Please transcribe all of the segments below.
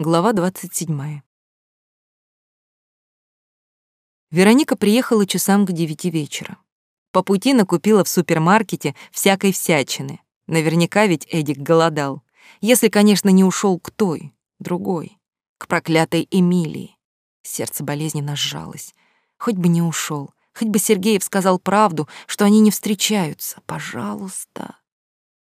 Глава 27. Вероника приехала часам к девяти вечера. По пути накупила в супермаркете всякой всячины. Наверняка ведь Эдик голодал. Если, конечно, не ушел к той, другой, к проклятой Эмилии. Сердце болезненно сжалось. Хоть бы не ушел, хоть бы Сергеев сказал правду, что они не встречаются. Пожалуйста.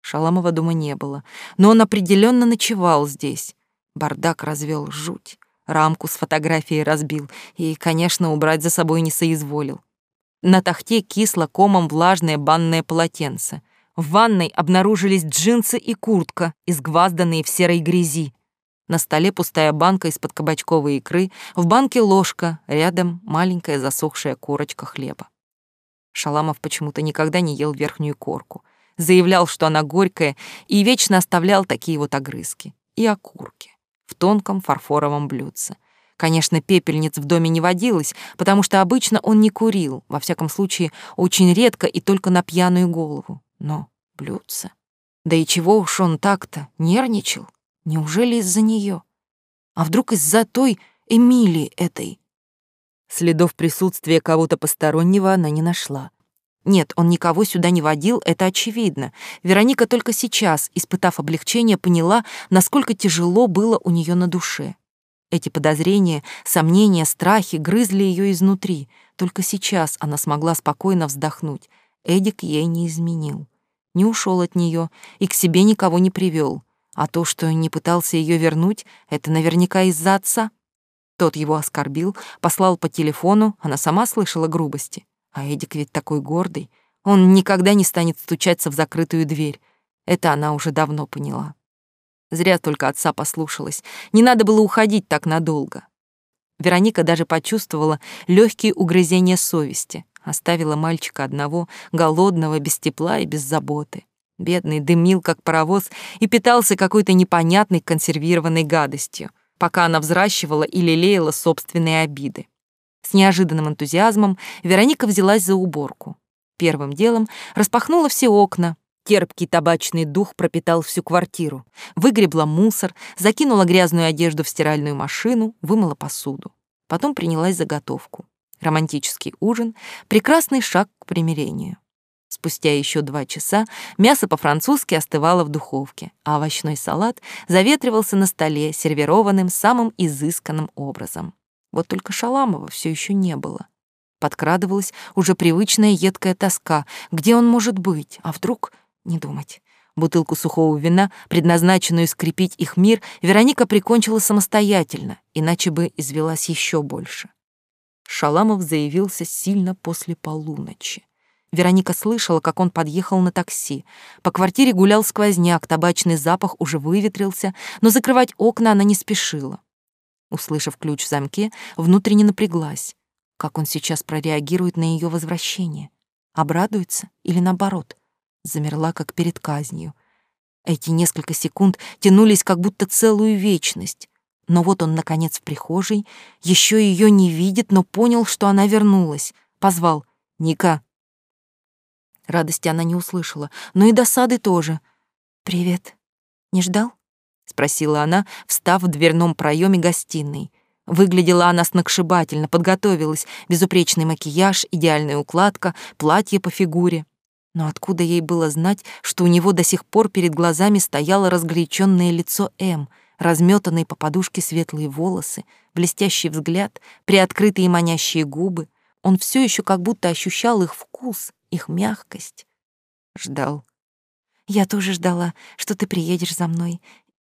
Шаламова дома не было, но он определенно ночевал здесь. Бардак развел жуть. Рамку с фотографией разбил и, конечно, убрать за собой не соизволил. На тахте кисло комом влажное банное полотенце. В ванной обнаружились джинсы и куртка, изгвазданные в серой грязи. На столе пустая банка из-под кабачковой икры, в банке ложка, рядом маленькая засохшая корочка хлеба. Шаламов почему-то никогда не ел верхнюю корку. Заявлял, что она горькая, и вечно оставлял такие вот огрызки. И окурки тонком фарфоровом блюдце. Конечно, пепельниц в доме не водилось, потому что обычно он не курил, во всяком случае, очень редко и только на пьяную голову. Но блюдце... Да и чего уж он так-то нервничал? Неужели из-за нее? А вдруг из-за той Эмилии этой? Следов присутствия кого-то постороннего она не нашла. Нет, он никого сюда не водил, это очевидно. Вероника только сейчас, испытав облегчение, поняла, насколько тяжело было у нее на душе. Эти подозрения, сомнения, страхи грызли ее изнутри. Только сейчас она смогла спокойно вздохнуть. Эдик ей не изменил. Не ушел от нее и к себе никого не привел. А то, что не пытался ее вернуть, это наверняка из-за отца. Тот его оскорбил, послал по телефону, она сама слышала грубости. А Эдик ведь такой гордый. Он никогда не станет стучаться в закрытую дверь. Это она уже давно поняла. Зря только отца послушалась. Не надо было уходить так надолго. Вероника даже почувствовала легкие угрызения совести. Оставила мальчика одного, голодного, без тепла и без заботы. Бедный дымил, как паровоз, и питался какой-то непонятной консервированной гадостью, пока она взращивала и лелеяла собственные обиды. С неожиданным энтузиазмом Вероника взялась за уборку. Первым делом распахнула все окна. Терпкий табачный дух пропитал всю квартиру. Выгребла мусор, закинула грязную одежду в стиральную машину, вымыла посуду. Потом принялась за готовку. Романтический ужин — прекрасный шаг к примирению. Спустя еще два часа мясо по-французски остывало в духовке, а овощной салат заветривался на столе, сервированным самым изысканным образом. Вот только Шаламова все еще не было. Подкрадывалась уже привычная едкая тоска. Где он может быть? А вдруг... Не думать. Бутылку сухого вина, предназначенную скрепить их мир, Вероника прикончила самостоятельно, иначе бы извелась еще больше. Шаламов заявился сильно после полуночи. Вероника слышала, как он подъехал на такси. По квартире гулял сквозняк, табачный запах уже выветрился, но закрывать окна она не спешила. Услышав ключ в замке, внутренне напряглась. Как он сейчас прореагирует на ее возвращение? Обрадуется или наоборот? Замерла, как перед казнью. Эти несколько секунд тянулись как будто целую вечность. Но вот он, наконец, в прихожей, еще ее не видит, но понял, что она вернулась. Позвал «Ника». Радости она не услышала, но и досады тоже. «Привет. Не ждал?» — спросила она, встав в дверном проеме гостиной. Выглядела она сногсшибательно, подготовилась, безупречный макияж, идеальная укладка, платье по фигуре. Но откуда ей было знать, что у него до сих пор перед глазами стояло разгоряченное лицо М, разметанные по подушке светлые волосы, блестящий взгляд, приоткрытые манящие губы. Он все еще как будто ощущал их вкус, их мягкость. Ждал. «Я тоже ждала, что ты приедешь за мной.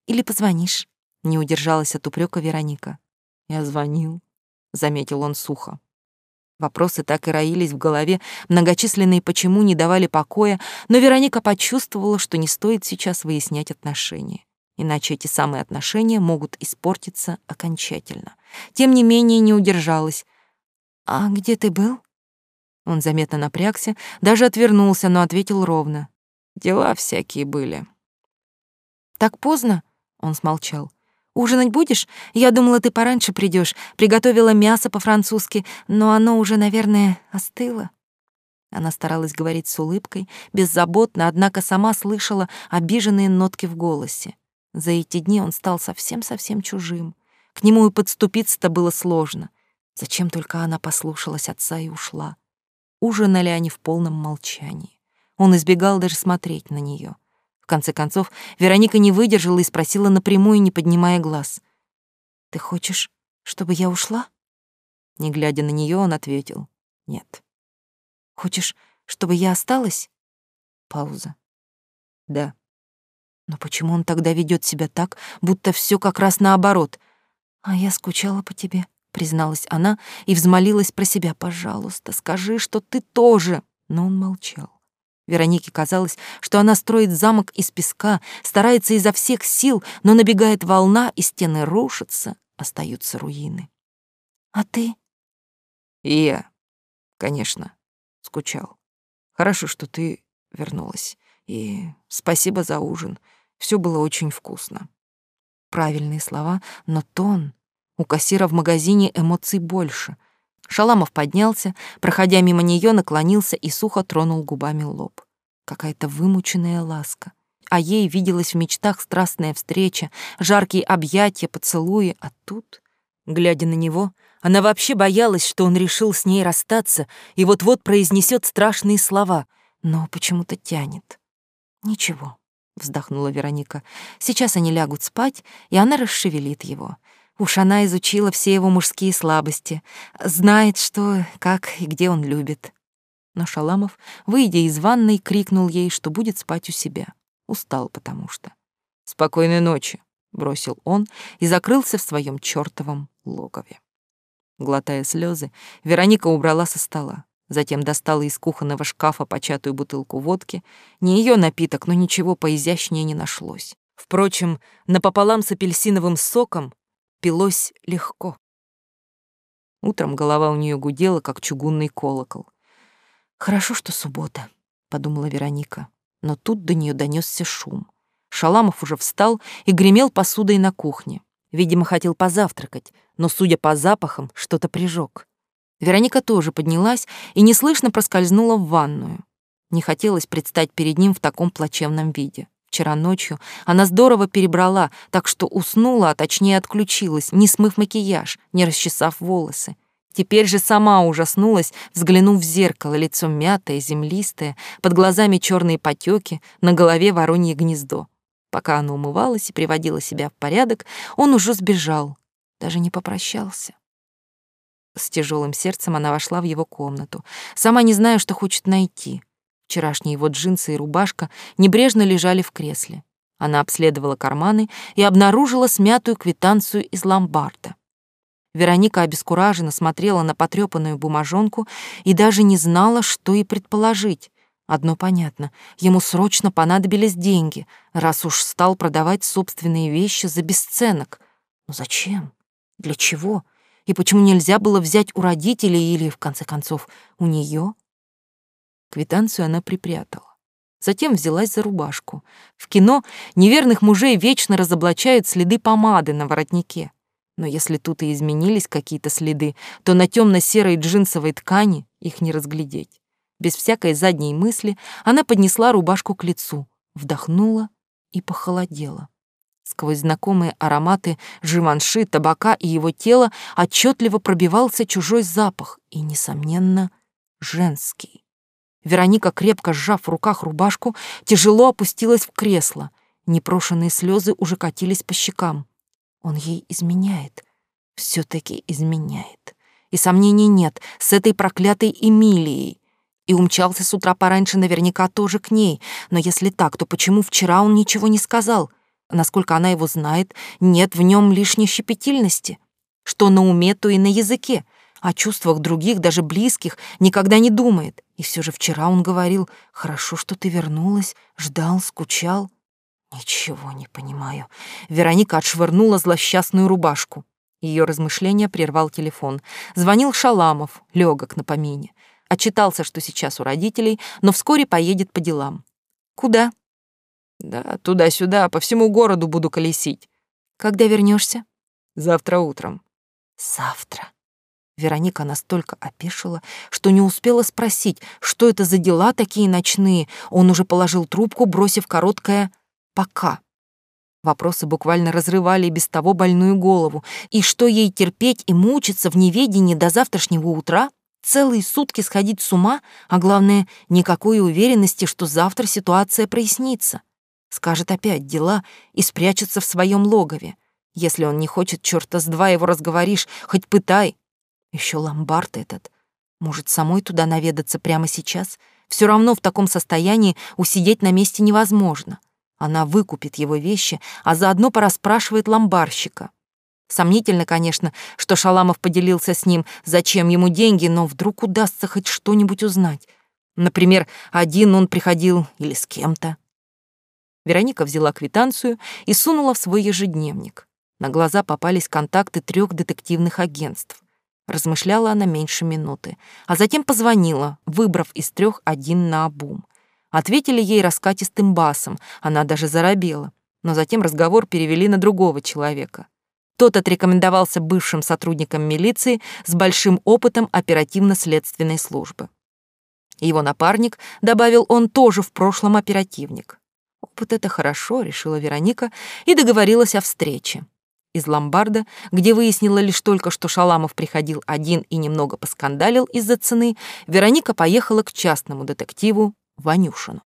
Или позвонишь?» Не удержалась от упрека Вероника. «Я звонил», — заметил он сухо. Вопросы так и роились в голове, многочисленные почему не давали покоя, но Вероника почувствовала, что не стоит сейчас выяснять отношения. Иначе эти самые отношения могут испортиться окончательно. Тем не менее не удержалась. «А где ты был?» Он заметно напрягся, даже отвернулся, но ответил ровно. «Дела всякие были». «Так поздно?» Он смолчал. «Ужинать будешь? Я думала, ты пораньше придешь. Приготовила мясо по-французски, но оно уже, наверное, остыло». Она старалась говорить с улыбкой, беззаботно, однако сама слышала обиженные нотки в голосе. За эти дни он стал совсем-совсем чужим. К нему и подступиться-то было сложно. Зачем только она послушалась отца и ушла? Ужинали они в полном молчании. Он избегал даже смотреть на нее. Конце концов, Вероника не выдержала и спросила напрямую, не поднимая глаз. «Ты хочешь, чтобы я ушла?» Не глядя на нее, он ответил. «Нет». «Хочешь, чтобы я осталась?» Пауза. «Да». Но почему он тогда ведет себя так, будто все как раз наоборот? А я скучала по тебе, призналась она и взмолилась про себя. Пожалуйста, скажи, что ты тоже. Но он молчал. Веронике казалось, что она строит замок из песка, старается изо всех сил, но набегает волна, и стены рушатся, остаются руины. А ты? И я, конечно, скучал. Хорошо, что ты вернулась. И спасибо за ужин. Все было очень вкусно. Правильные слова, но тон. У кассира в магазине эмоций больше. Шаламов поднялся, проходя мимо нее, наклонился и сухо тронул губами лоб. Какая-то вымученная ласка. А ей виделась в мечтах страстная встреча, жаркие объятия, поцелуи, а тут, глядя на него, она вообще боялась, что он решил с ней расстаться и вот-вот произнесет страшные слова, но почему-то тянет. Ничего, вздохнула Вероника. Сейчас они лягут спать, и она расшевелит его. Уж она изучила все его мужские слабости, знает, что, как и где он любит. Но Шаламов, выйдя из ванной, крикнул ей, что будет спать у себя. Устал потому что. «Спокойной ночи», — бросил он и закрылся в своем чёртовом логове. Глотая слезы, Вероника убрала со стола. Затем достала из кухонного шкафа початую бутылку водки. Не ее напиток, но ничего поизящнее не нашлось. Впрочем, напополам с апельсиновым соком пилось легко. Утром голова у нее гудела, как чугунный колокол. «Хорошо, что суббота», — подумала Вероника. Но тут до нее донесся шум. Шаламов уже встал и гремел посудой на кухне. Видимо, хотел позавтракать, но, судя по запахам, что-то прижег. Вероника тоже поднялась и неслышно проскользнула в ванную. Не хотелось предстать перед ним в таком плачевном виде. Вчера ночью она здорово перебрала, так что уснула, а точнее отключилась, не смыв макияж, не расчесав волосы. Теперь же сама ужаснулась, взглянув в зеркало, лицо мятое, землистое, под глазами черные потеки, на голове воронье гнездо. Пока она умывалась и приводила себя в порядок, он уже сбежал, даже не попрощался. С тяжелым сердцем она вошла в его комнату, сама не зная, что хочет найти. Вчерашние его джинсы и рубашка небрежно лежали в кресле. Она обследовала карманы и обнаружила смятую квитанцию из ломбарда. Вероника обескураженно смотрела на потрёпанную бумажонку и даже не знала, что и предположить. Одно понятно, ему срочно понадобились деньги, раз уж стал продавать собственные вещи за бесценок. Но зачем? Для чего? И почему нельзя было взять у родителей или, в конце концов, у нее? Квитанцию она припрятала. Затем взялась за рубашку. В кино неверных мужей вечно разоблачают следы помады на воротнике. Но если тут и изменились какие-то следы, то на темно-серой джинсовой ткани их не разглядеть. Без всякой задней мысли она поднесла рубашку к лицу, вдохнула и похолодела. Сквозь знакомые ароматы живанши, табака и его тела отчетливо пробивался чужой запах и, несомненно, женский. Вероника, крепко сжав в руках рубашку, тяжело опустилась в кресло. Непрошенные слезы уже катились по щекам. Он ей изменяет, все таки изменяет. И сомнений нет, с этой проклятой Эмилией. И умчался с утра пораньше наверняка тоже к ней. Но если так, то почему вчера он ничего не сказал? Насколько она его знает, нет в нем лишней щепетильности. Что на уме, то и на языке. О чувствах других, даже близких, никогда не думает. И все же вчера он говорил, «Хорошо, что ты вернулась, ждал, скучал». Ничего не понимаю. Вероника отшвырнула злосчастную рубашку. Ее размышления прервал телефон. Звонил Шаламов, легок на помине. Отчитался, что сейчас у родителей, но вскоре поедет по делам. «Куда?» Да, туда-сюда, по всему городу буду колесить. Когда вернешься? Завтра утром. Завтра. Вероника настолько опешила, что не успела спросить, что это за дела такие ночные. Он уже положил трубку, бросив короткое «пока». Вопросы буквально разрывали без того больную голову. И что ей терпеть и мучиться в неведении до завтрашнего утра? Целые сутки сходить с ума, а главное, никакой уверенности, что завтра ситуация прояснится. Скажет опять дела и спрячется в своем логове. Если он не хочет, черта с два его разговоришь, хоть пытай. Еще ломбард этот. Может, самой туда наведаться прямо сейчас? Все равно в таком состоянии усидеть на месте невозможно. Она выкупит его вещи, а заодно порасспрашивает ломбарщика. Сомнительно, конечно, что Шаламов поделился с ним, зачем ему деньги, но вдруг удастся хоть что-нибудь узнать. Например, один он приходил или с кем-то. Вероника взяла квитанцию и сунула в свой ежедневник. На глаза попались контакты трех детективных агентств. Размышляла она меньше минуты, а затем позвонила, выбрав из трех один на обум. Ответили ей раскатистым басом, она даже заробела, но затем разговор перевели на другого человека. Тот отрекомендовался бывшим сотрудником милиции с большим опытом оперативно-следственной службы. Его напарник, добавил он, тоже в прошлом оперативник. Опыт — это хорошо, решила Вероника и договорилась о встрече. Из ломбарда, где выяснила лишь только, что Шаламов приходил один и немного поскандалил из-за цены, Вероника поехала к частному детективу Ванюшину.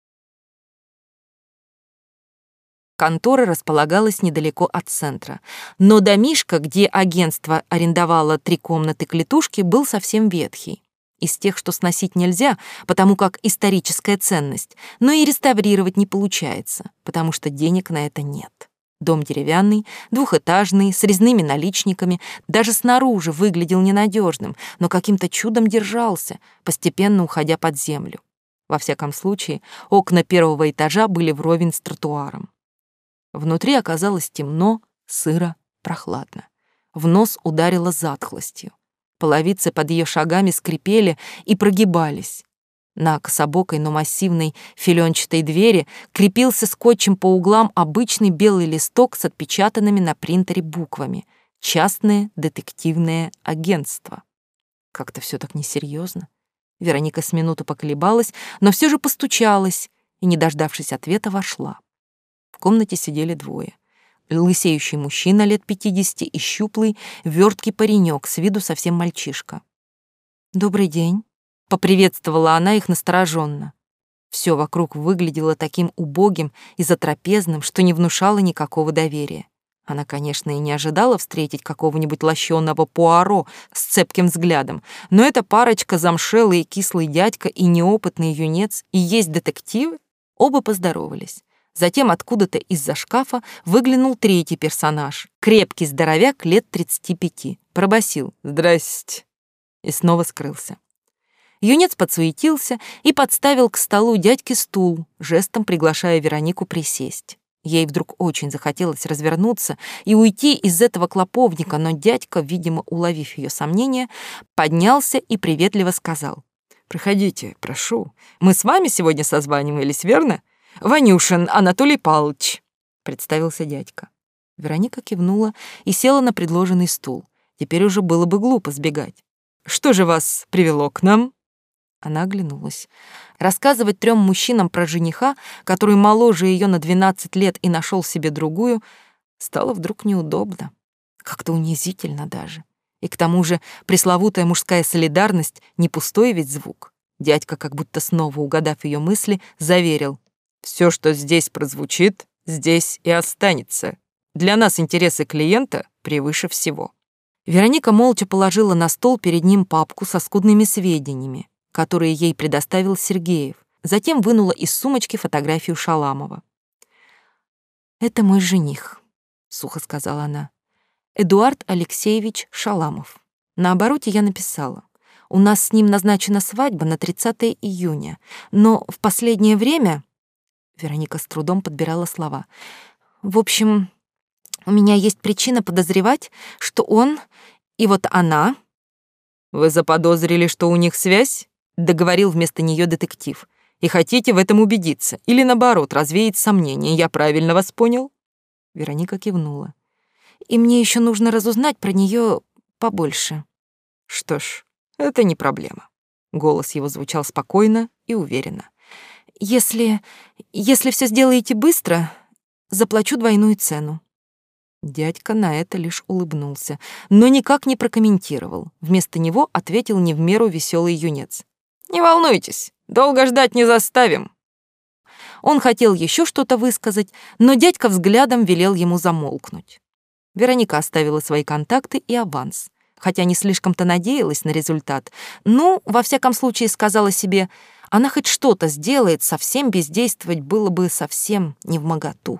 Контора располагалась недалеко от центра, но домишко, где агентство арендовало три комнаты клетушки, был совсем ветхий. Из тех, что сносить нельзя, потому как историческая ценность, но и реставрировать не получается, потому что денег на это нет. Дом деревянный, двухэтажный, с резными наличниками, даже снаружи выглядел ненадежным, но каким-то чудом держался, постепенно уходя под землю. Во всяком случае, окна первого этажа были вровень с тротуаром. Внутри оказалось темно, сыро, прохладно. В нос ударило затхлостью. Половицы под ее шагами скрипели и прогибались. На кособокой, но массивной филенчатой двери крепился скотчем по углам обычный белый листок с отпечатанными на принтере буквами «Частное детективное агентство». Как-то все так несерьезно. Вероника с минуту поколебалась, но все же постучалась и, не дождавшись ответа, вошла. В комнате сидели двое. Лысеющий мужчина лет пятидесяти и щуплый, верткий паренек, с виду совсем мальчишка. «Добрый день», — поприветствовала она их настороженно. Все вокруг выглядело таким убогим и затрапезным, что не внушало никакого доверия. Она, конечно, и не ожидала встретить какого-нибудь лощеного пуаро с цепким взглядом, но эта парочка замшелый и кислый дядька и неопытный юнец и есть детективы, оба поздоровались. Затем откуда-то из-за шкафа выглянул третий персонаж, крепкий здоровяк лет 35, пробасил «Здрасте» и снова скрылся. Юнец подсуетился и подставил к столу дядьке стул, жестом приглашая Веронику присесть. Ей вдруг очень захотелось развернуться и уйти из этого клоповника, но дядька, видимо, уловив ее сомнения, поднялся и приветливо сказал. «Проходите, прошу. Мы с вами сегодня созванивались, верно? Ванюшин Анатолий Павлович», — представился дядька. Вероника кивнула и села на предложенный стул. Теперь уже было бы глупо сбегать. «Что же вас привело к нам?» Она оглянулась. Рассказывать трем мужчинам про жениха, который моложе ее на 12 лет и нашел себе другую, стало вдруг неудобно. Как-то унизительно даже. И к тому же пресловутая мужская солидарность — не пустой ведь звук. Дядька, как будто снова угадав ее мысли, заверил. Все, что здесь прозвучит, здесь и останется. Для нас интересы клиента превыше всего». Вероника молча положила на стол перед ним папку со скудными сведениями, которые ей предоставил Сергеев. Затем вынула из сумочки фотографию Шаламова. «Это мой жених», — сухо сказала она. «Эдуард Алексеевич Шаламов. На обороте я написала. У нас с ним назначена свадьба на 30 июня, но в последнее время Вероника с трудом подбирала слова. В общем, у меня есть причина подозревать, что он и вот она... Вы заподозрили, что у них связь? Договорил вместо нее детектив. И хотите в этом убедиться, или наоборот, развеять сомнения. Я правильно вас понял? Вероника кивнула. И мне еще нужно разузнать про нее побольше. Что ж, это не проблема. Голос его звучал спокойно и уверенно. Если... если все сделаете быстро, заплачу двойную цену. Дядька на это лишь улыбнулся, но никак не прокомментировал. Вместо него ответил не в меру веселый юнец. «Не волнуйтесь, долго ждать не заставим». Он хотел еще что-то высказать, но дядька взглядом велел ему замолкнуть. Вероника оставила свои контакты и аванс, хотя не слишком-то надеялась на результат. Ну, во всяком случае, сказала себе, она хоть что-то сделает, совсем бездействовать было бы совсем не в моготу.